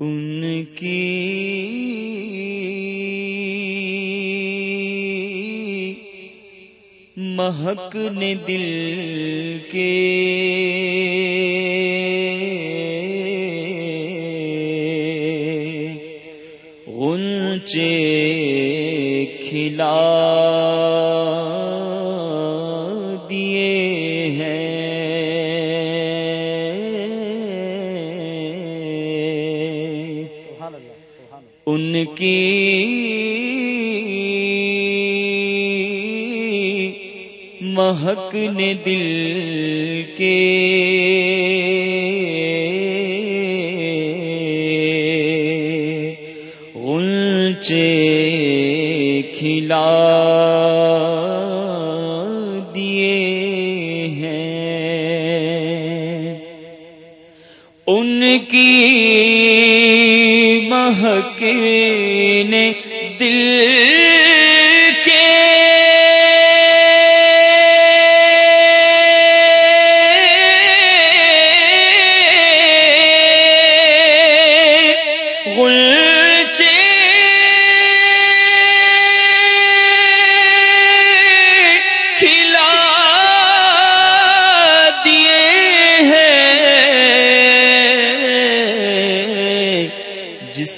ان کی مہک نے دل کے غنچے کھلا مہک نے دل کے غنچے کھلا دیے ہیں۔ ان کی مہک نے دل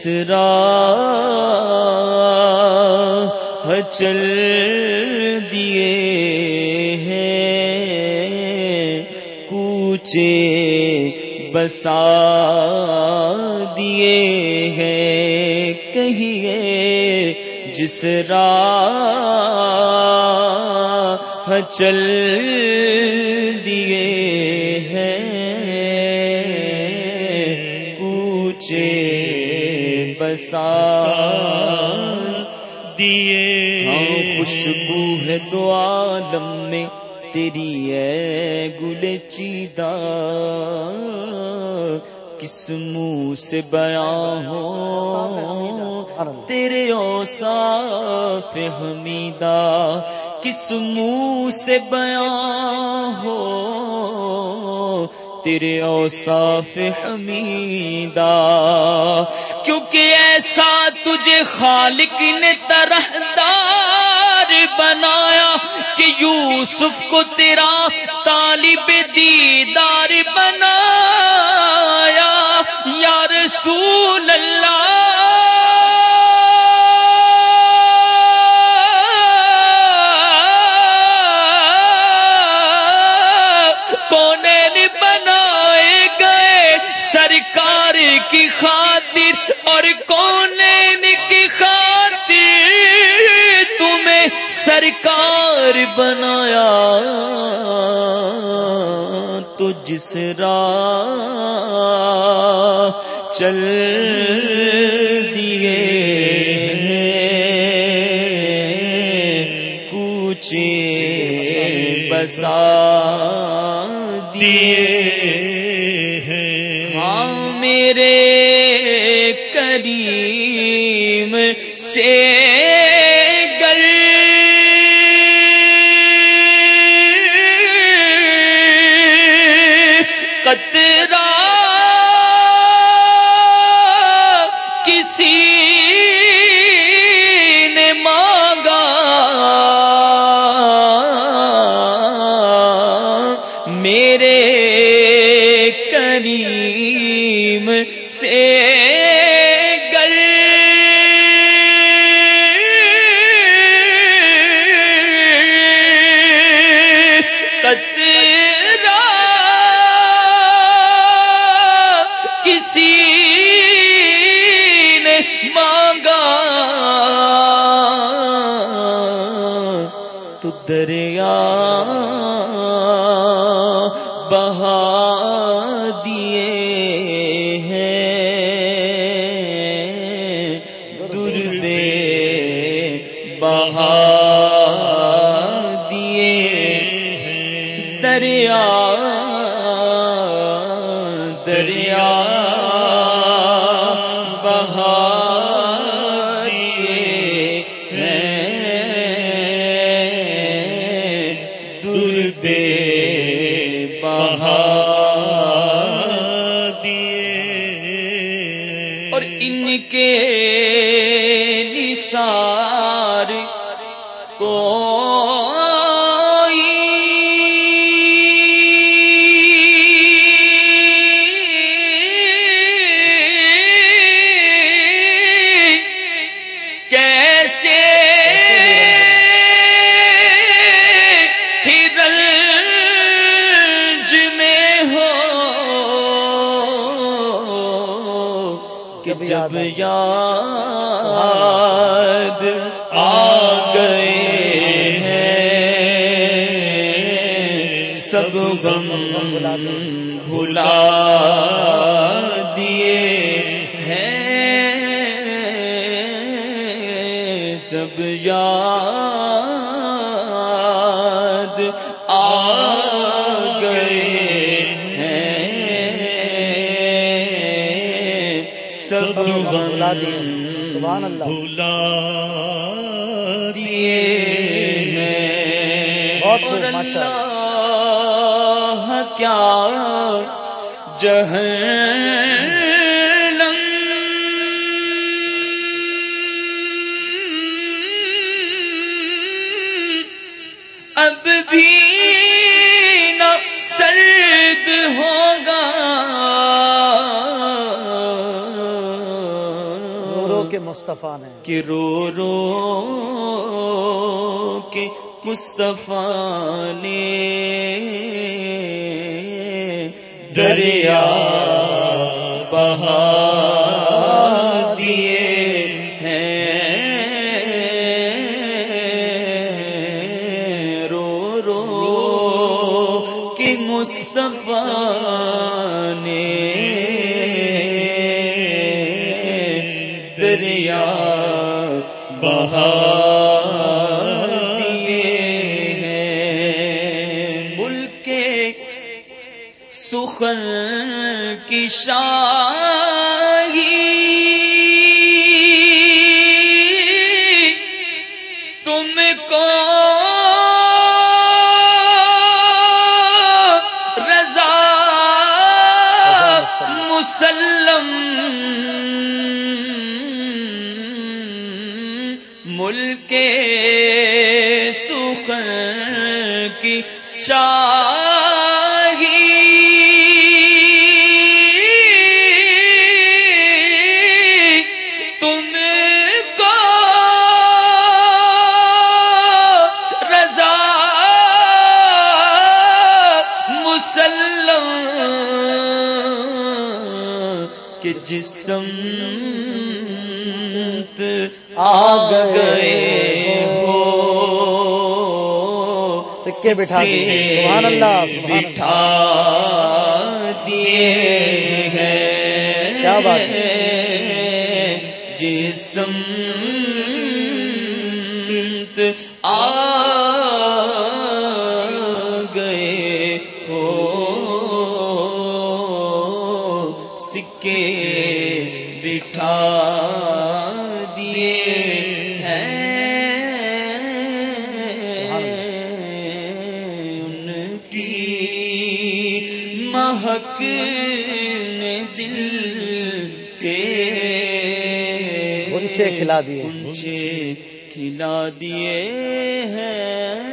جس راہ چل دیے ہیں، کوچے بسا دیے ہیں۔ کہیے جس راہ چل دیے ہیں۔ کوچے بسا دیے ہاں خوشبو ہے دو عالم میں، تیری ہے گل چیدہ کس منہ سے بیاں ہو تیرے اوصاف حمیدہ کس منہ سے بیاں ہو تیرے اوصاف حمیدہ، کیونکہ ایسا تجھے خالق نے طرح دار بنایا کہ یوسف کو تیرا طالب دیدار بنایا۔ یا رسول اللہ سرکار بنایا تو جس راہ چل دیے کوچے بسا دیے قطرہ کسی نے مانگا۔ میرے کریم ان کے نثار جب یاد آ گئے ہیں سب غم بھلا دیے ہیں۔ جب یاد آ غم سبحان اللہ۔ بھلا دیے ہیں اور اللہ کیا جہنم۔ اب بھی مصطفیٰ نے۔ کہ رو رو کے مصطفیٰ نے دریا بہا دیا دریا بہا دیے ہیں ملک سخن کی شاہی ملک سخ کی شاہی۔ تم کو رضا مسلم کہ جسم سکے بٹھا دیے سبحان اللہ بٹھا دیے ہیں۔ کیا بات ہے؟ جسم آ مہک نے دل کے غنچے کھلا دیے۔ غنچے کھلا دیے ہیں۔